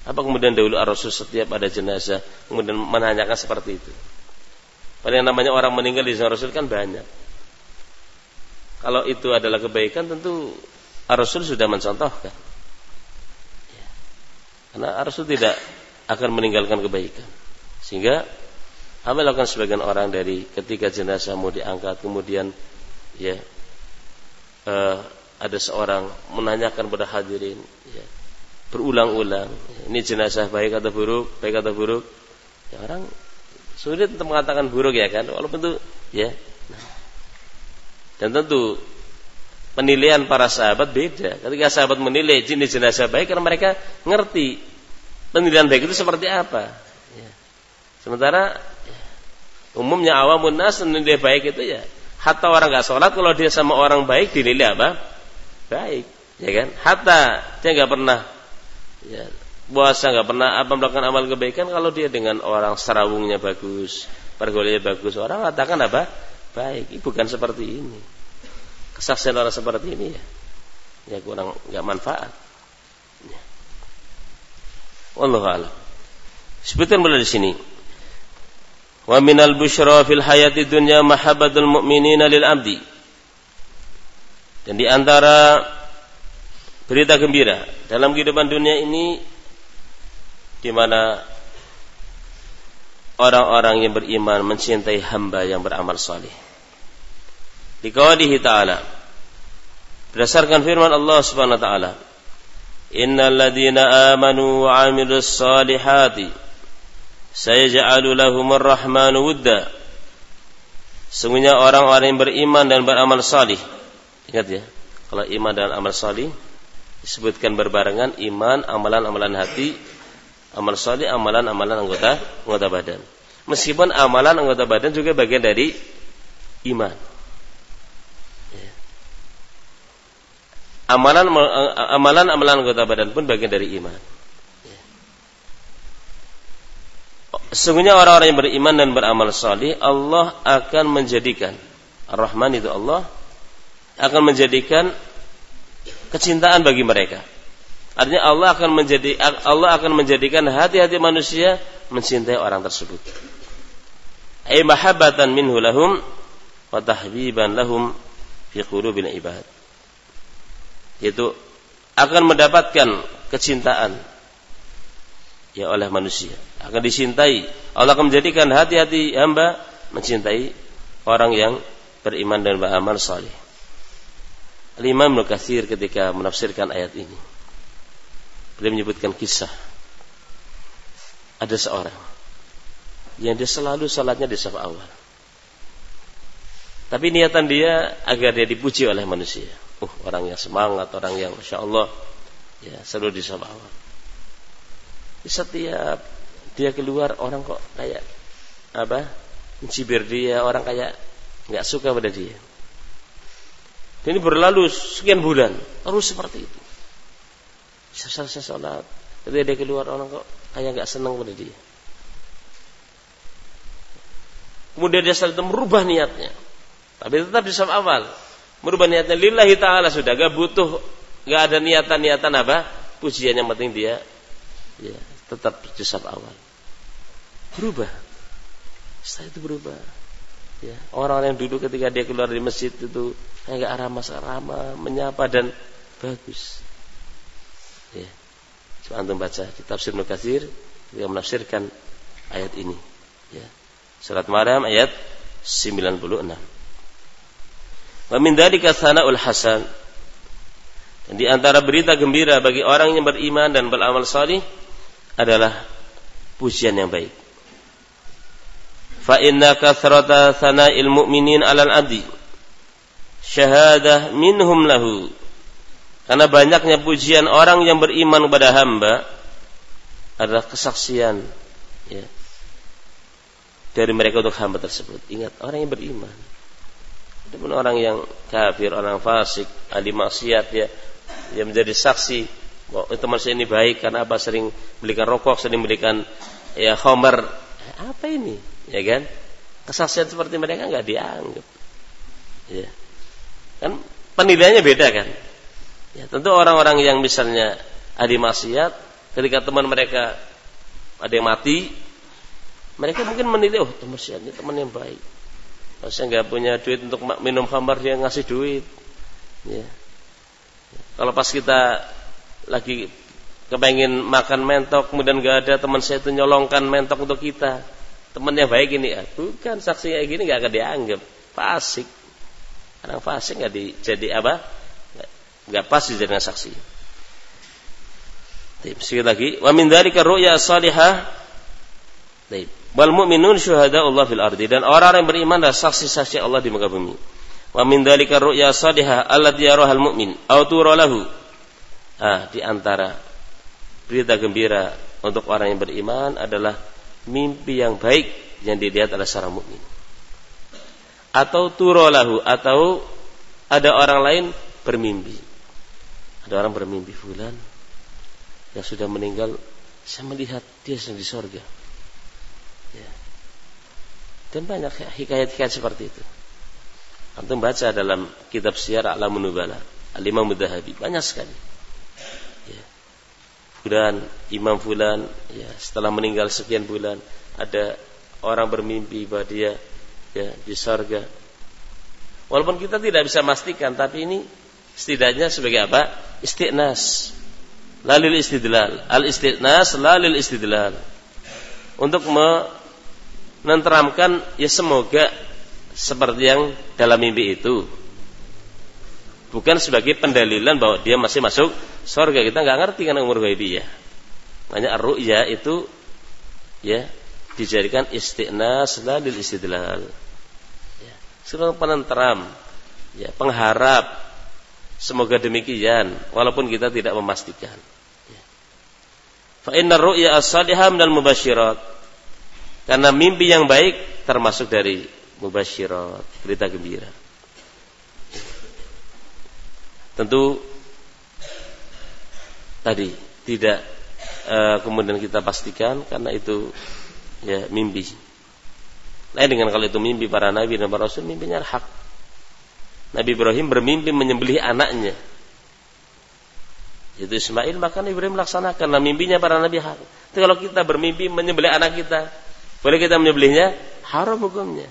Apa kemudian dahulu Rasul setiap ada jenazah kemudian menanyakan seperti itu? Yang namanya orang meninggal di zaman Rasul kan banyak. Kalau itu adalah kebaikan tentu Rasul sudah mencontohkan. Karena Rasul tidak akan meninggalkan kebaikan. Sehingga apa lakukan sebagian orang dari ketika jenazah mau diangkat kemudian ya uh, ada seorang menanyakan pada hadirin ya, berulang-ulang. Ini jenazah baik atau buruk, baik atau buruk. Ya orang sulit untuk mengatakan buruk ya kan, walaupun itu ya. Dan tentu penilaian para sahabat beda. Ketika sahabat menilai jenis jenazah baik karena mereka ngerti penilaian baik itu seperti apa. Ya. Sementara umumnya awamun nas menilai baik itu ya hatta orang nggak sholat kalau dia sama orang baik dinilai apa? Baik, ya kan? Hatta dia nggak pernah ya, puasa nggak pernah apa melakukan amal kebaikan kalau dia dengan orang serawungnya bagus, pergaulannya bagus, orang katakan apa? Baik, bukan seperti ini. Kesaksian orang seperti ini ya, ya kurang nggak manfaat. Ya. A'lam. Sebutkan mulai di sini. Wa minal busyra fil hayati dunya mahabbatul mu'minina lil abdi. Dan di antara berita gembira dalam kehidupan dunia ini di mana orang-orang yang beriman mencintai hamba yang beramal saleh. Di qaulihi ta'ala berdasarkan firman Allah Subhanahu wa taala Innal ladzina amanu wa 'amilus salihati sayaj'alu lahumur rahmanu wudda Sungguhnya orang-orang yang beriman dan beramal salih Ingat ya, kalau iman dan amal salih disebutkan berbarengan iman, amalan-amalan hati, amal salih, amalan-amalan anggota anggota badan. Meskipun amalan anggota badan juga bagian dari iman. Ya. Amalan amalan amalan anggota badan pun bagian dari iman. Ya. Sesungguhnya orang-orang yang beriman dan beramal salih, Allah akan menjadikan Ar-Rahman itu Allah akan menjadikan kecintaan bagi mereka. Artinya Allah akan menjadi Allah akan menjadikan hati-hati manusia mencintai orang tersebut. Ay mahabbatan minhu lahum wa tahbiban lahum fi qulubil ibad. Yaitu akan mendapatkan kecintaan ya oleh manusia. Akan dicintai. Allah akan menjadikan hati-hati hamba mencintai orang yang beriman dan beramal saleh. Al-Imam Nukathir ketika menafsirkan ayat ini beliau menyebutkan kisah. Ada seorang yang dia selalu salatnya di saf awal. Tapi niatan dia agar dia dipuji oleh manusia. Uh, orang yang semangat orang yang masya Allah ya selalu di saf awal setiap dia keluar orang kok kayak apa mencibir dia orang kayak nggak suka pada dia. Ini berlalu sekian bulan terus seperti itu. Selesai sholat ketika dia keluar orang kok kayak nggak senang pada dia. Kemudian dia selalu merubah niatnya. Tapi tetap di awal. Merubah niatnya lillahi ta'ala sudah. Gak butuh gak ada niatan-niatan apa pujian yang penting dia ya tetap di awal. Berubah. Setelah itu berubah. Ya, orang yang dulu ketika dia keluar dari masjid itu kayak ramah ramah, menyapa dan bagus. Ya. Coba antum baca di tafsir Nukasir yang menafsirkan ayat ini. Ya. Surat Maryam ayat 96. Wa min dzalika sana'ul hasan. Dan di antara berita gembira bagi orang yang beriman dan beramal salih adalah pujian yang baik. Fa inna kathrata sana'il mu'minin 'alal adi syahadah minhum lahu. Karena banyaknya pujian orang yang beriman kepada hamba adalah kesaksian ya, dari mereka untuk hamba tersebut. Ingat orang yang beriman. Adapun orang yang kafir, orang fasik, ahli maksiat ya, yang menjadi saksi oh, teman saya ini baik karena apa sering belikan rokok sering belikan ya homer apa ini? Ya kan? Kesaksian seperti mereka nggak dianggap. Ya. Kan penilaiannya beda kan? Ya tentu orang-orang yang misalnya ada maksiat ketika teman mereka ada yang mati mereka mungkin menilai oh teman saya ini teman yang baik. Kalau saya nggak punya duit untuk minum khamar dia ngasih duit. Ya. Kalau pas kita lagi kepengen makan mentok kemudian gak ada teman saya itu nyolongkan mentok untuk kita. Temannya baik ini ya bukan saksi kayak gini gak akan dianggap. Fasik. Orang fasik nggak jadi apa? Nggak pas dijadikan saksi. Sekali lagi wa min dzalika ru'ya salihah. Wal mu'minun syuhada Allah fil ardi. Dan orang yang beriman adalah saksi-saksi Allah di muka bumi. Wa min dzalika ru'ya salihah allati yarahal mu'min aw lahu Ah, di antara berita gembira untuk orang yang beriman adalah mimpi yang baik yang dilihat oleh seorang mukmin. Atau turolahu atau ada orang lain bermimpi. Ada orang bermimpi fulan yang sudah meninggal saya melihat dia sedang di sorga. Ya. Dan banyak hikayat-hikayat seperti itu. Antum baca dalam kitab Syiar Alamun Nubala, Al-Imam banyak sekali fulan, imam fulan, ya setelah meninggal sekian bulan ada orang bermimpi bahwa dia ya di surga. Walaupun kita tidak bisa memastikan, tapi ini setidaknya sebagai apa? Istiqnas. Lalil istidlal. Al istiqnas lalil istidlal. Untuk menenteramkan ya semoga seperti yang dalam mimpi itu bukan sebagai pendalilan bahwa dia masih masuk surga. Kita nggak ngerti kan umur ya. Banyak ar-ru'ya itu ya dijadikan istiqnas lalil istidlal. Ya sebagai penenteram ya pengharap. Semoga demikian walaupun kita tidak memastikan. Ya. fa inna ru'ya as-salihah minal mubasyirat. Karena mimpi yang baik termasuk dari mubasyirat berita gembira Tentu tadi tidak e, kemudian kita pastikan karena itu ya mimpi. Lain dengan kalau itu mimpi para nabi dan para rasul mimpinya hak. Nabi Ibrahim bermimpi menyembelih anaknya. Itu Ismail maka Ibrahim melaksanakan nah, mimpinya para nabi haram. Tapi kalau kita bermimpi menyembelih anak kita, boleh kita menyembelihnya? Haram hukumnya.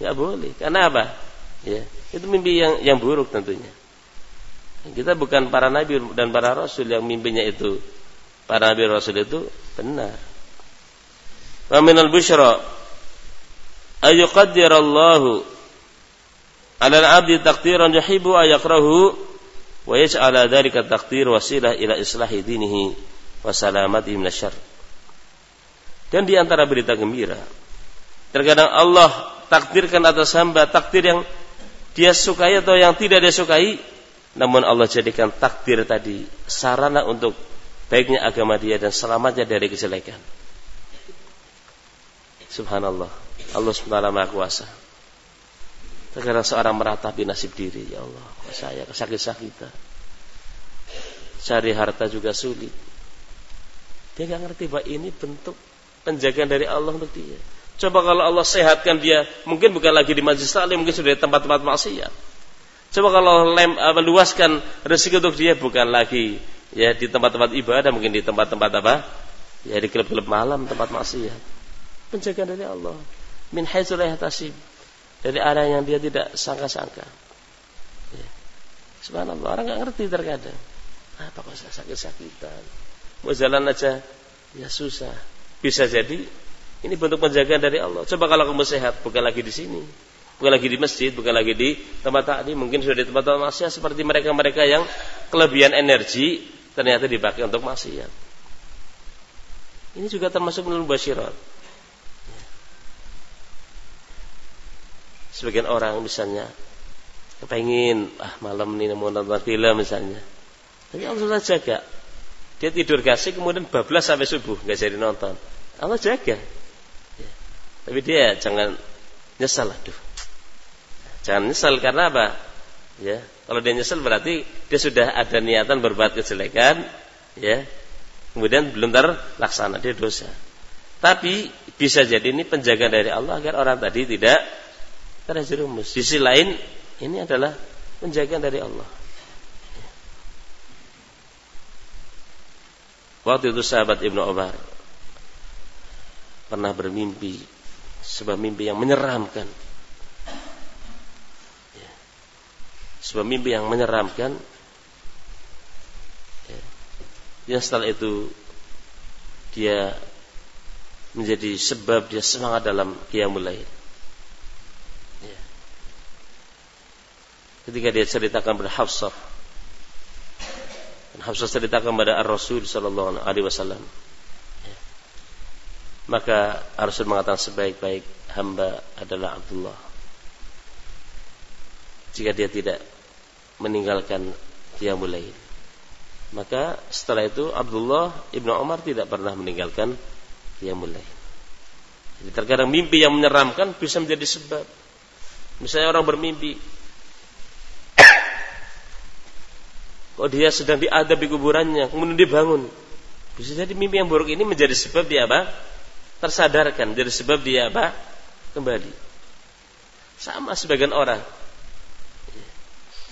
Enggak boleh. Karena apa? Ya, itu mimpi yang yang buruk tentunya. Kita bukan para nabi dan para rasul yang mimpinya itu para nabi rasul itu benar. Wa minal busyra ayuqaddirallahu 'ala al-'abdi taqdiran yuhibbu ayakrahu wa yaj'ala dhalika taqdir wasilah ila islahi dinihi wa salamatihi minasyarr. Dan di antara berita gembira, terkadang Allah takdirkan atas hamba takdir yang dia sukai atau yang tidak dia sukai, namun Allah jadikan takdir tadi sarana untuk baiknya agama dia dan selamatnya dari kejelekan. Subhanallah. Allah SWT Maha Kuasa. Terkadang seorang meratapi nasib diri, ya Allah, saya kesakit-sakitan. Cari harta juga sulit. Dia nggak ngerti bahwa ini bentuk penjagaan dari Allah untuk dia. Coba kalau Allah sehatkan dia, mungkin bukan lagi di majlis taklim, mungkin sudah di tempat-tempat maksiat. Coba kalau lem, uh, meluaskan rezeki untuk dia bukan lagi ya di tempat-tempat ibadah, mungkin di tempat-tempat apa? Ya di klub-klub malam, tempat maksiat. Penjagaan dari Allah. Min haitsu la Dari arah yang dia tidak sangka-sangka. Ya. Subhanallah, orang nggak ngerti terkadang. Apa kok saya sakit-sakitan? Mau jalan aja ya susah. Bisa jadi ini bentuk penjagaan dari Allah. Coba kalau kamu sehat, bukan lagi di sini bukan lagi di masjid, bukan lagi di tempat taklim, mungkin sudah di tempat-tempat maksiat seperti mereka-mereka yang kelebihan energi ternyata dipakai untuk maksiat. Ini juga termasuk menurut basyirat. Sebagian orang misalnya kepengin ah malam ini mau nonton film misalnya. Tapi Allah sudah jaga. Dia tidur kasih kemudian bablas sampai subuh nggak jadi nonton. Allah jaga. Ya. Tapi dia jangan nyesal aduh Jangan nyesel karena apa? Ya, kalau dia nyesel berarti dia sudah ada niatan berbuat kejelekan, ya. Kemudian belum terlaksana dia dosa. Tapi bisa jadi ini penjaga dari Allah agar orang tadi tidak terjerumus. Sisi lain ini adalah penjagaan dari Allah. Waktu itu sahabat Ibnu Umar pernah bermimpi sebuah mimpi yang menyeramkan sebuah mimpi yang menyeramkan ya. yang setelah itu dia menjadi sebab dia semangat dalam qiyamul lail ya. ketika dia ceritakan pada Hafsah dan Hafsah ceritakan pada Ar-Rasul sallallahu alaihi wasallam ya. maka Rasul mengatakan sebaik-baik hamba adalah Abdullah jika dia tidak meninggalkan qiyamul lail. Maka setelah itu Abdullah ibnu Umar tidak pernah meninggalkan qiyamul lail. Jadi terkadang mimpi yang menyeramkan bisa menjadi sebab. Misalnya orang bermimpi kok dia sedang diadab di kuburannya, kemudian dia bangun. Bisa jadi mimpi yang buruk ini menjadi sebab dia apa? Tersadarkan, jadi sebab dia apa? Kembali. Sama sebagian orang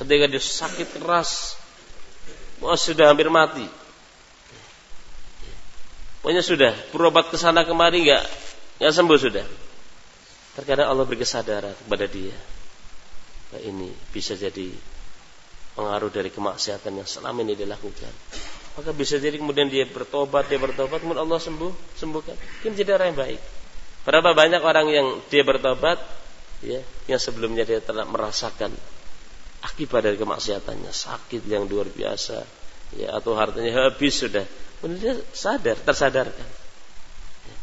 ketika dia sakit keras oh, sudah hampir mati. Pokoknya sudah berobat ke sana kemari nggak nggak sembuh sudah. Terkadang Allah beri kesadaran kepada dia. Nah, ini bisa jadi pengaruh dari kemaksiatan yang selama ini dilakukan. Maka bisa jadi kemudian dia bertobat dia bertobat kemudian Allah sembuh sembuhkan. Mungkin jadi orang yang baik. Berapa banyak orang yang dia bertobat ya yang sebelumnya dia telah merasakan akibat dari kemaksiatannya. Sakit yang luar biasa. Ya atau hartanya habis sudah. Kemudian dia sadar tersadarkan. Ya.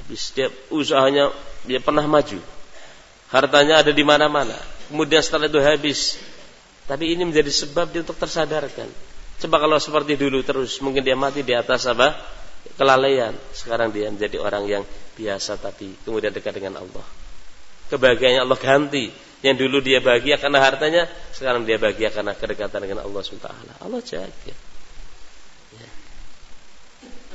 habis dia usahanya dia pernah maju. Hartanya ada di mana-mana. Kemudian setelah itu habis. Tapi ini menjadi sebab dia untuk tersadarkan. Coba kalau seperti dulu terus mungkin dia mati di atas apa? Kelalaian. Sekarang dia menjadi orang yang biasa tapi kemudian dekat dengan Allah. Kebahagiaannya Allah ganti yang dulu dia bahagia karena hartanya, sekarang dia bahagia karena kedekatan dengan Allah SWT. Allah jaga. Ya.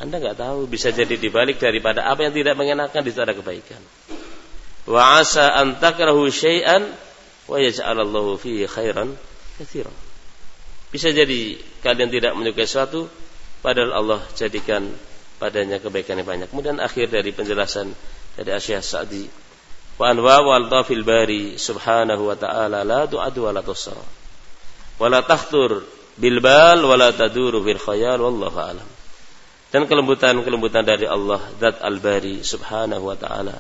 Anda nggak tahu bisa jadi dibalik daripada apa yang tidak mengenakan itu ada kebaikan. Wa asa an takrahu syai'an wa yaj'alallahu fihi khairan katsiran. Bisa jadi kalian tidak menyukai sesuatu padahal Allah jadikan padanya kebaikan yang banyak. Kemudian akhir dari penjelasan dari Asyah Sa'di. Anwa wal tafil bari subhanahu wa ta'ala la tu'adu wa la tusa. Wa la takhtur bil khayal wallahu alam. Dan kelembutan-kelembutan dari Allah Zat Al-Bari subhanahu wa ta'ala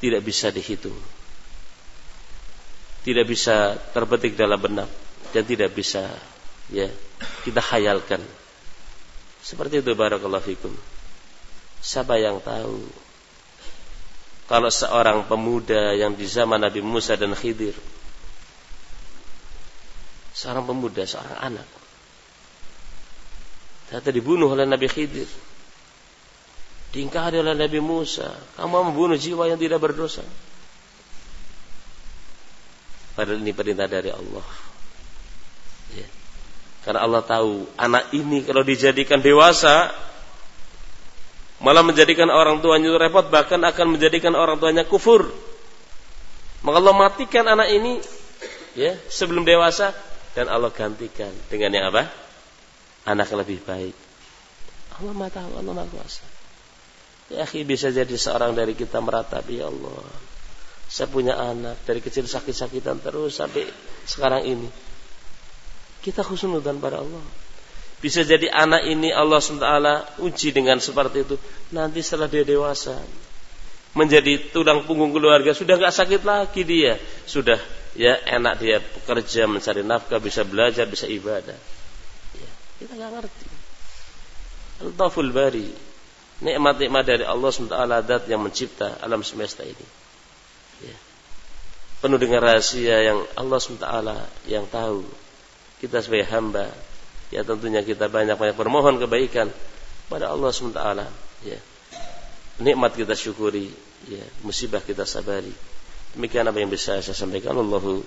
Tidak bisa dihitung Tidak bisa terbetik dalam benak dan tidak bisa ya kita khayalkan. Seperti itu barakallahu fikum. Siapa yang tahu kalau seorang pemuda yang di zaman Nabi Musa dan Khidir. Seorang pemuda, seorang anak. Ternyata dibunuh oleh Nabi Khidir. Diingkari oleh Nabi Musa. Kamu membunuh jiwa yang tidak berdosa? Padahal ini perintah dari Allah. Ya. Karena Allah tahu anak ini kalau dijadikan dewasa malah menjadikan orang tuanya itu repot bahkan akan menjadikan orang tuanya kufur. Maka Allah matikan anak ini ya sebelum dewasa dan Allah gantikan dengan yang apa? Anak lebih baik. Allah Maha tahu, Allah Maha kuasa. Ya, akhi bisa jadi seorang dari kita meratapi ya Allah. Saya punya anak dari kecil sakit-sakitan terus sampai sekarang ini kita khusnudan pada Allah. Bisa jadi anak ini Allah SWT uji dengan seperti itu. Nanti setelah dia dewasa. Menjadi tulang punggung keluarga. Sudah gak sakit lagi dia. Sudah ya enak dia bekerja mencari nafkah. Bisa belajar, bisa ibadah. Ya, kita gak ngerti. Al-Taful Bari. Nikmat-nikmat dari Allah SWT dat yang mencipta alam semesta ini. Ya. Penuh dengan rahasia yang Allah SWT yang tahu kita sebagai hamba ya tentunya kita banyak-banyak bermohon kebaikan pada Allah SWT ya. Nikmat kita syukuri ya. Musibah kita sabari. Demikian apa yang bisa saya sampaikan. Allah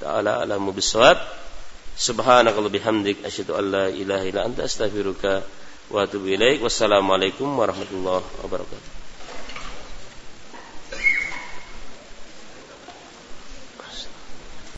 taala alamu bisawab subhanakallah bihamdik. Asyhadu an la ilaha illa anta. Astaghfiruka wa atubu ilaik. Wassalamualaikum warahmatullahi wabarakatuh